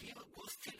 Rio Augusto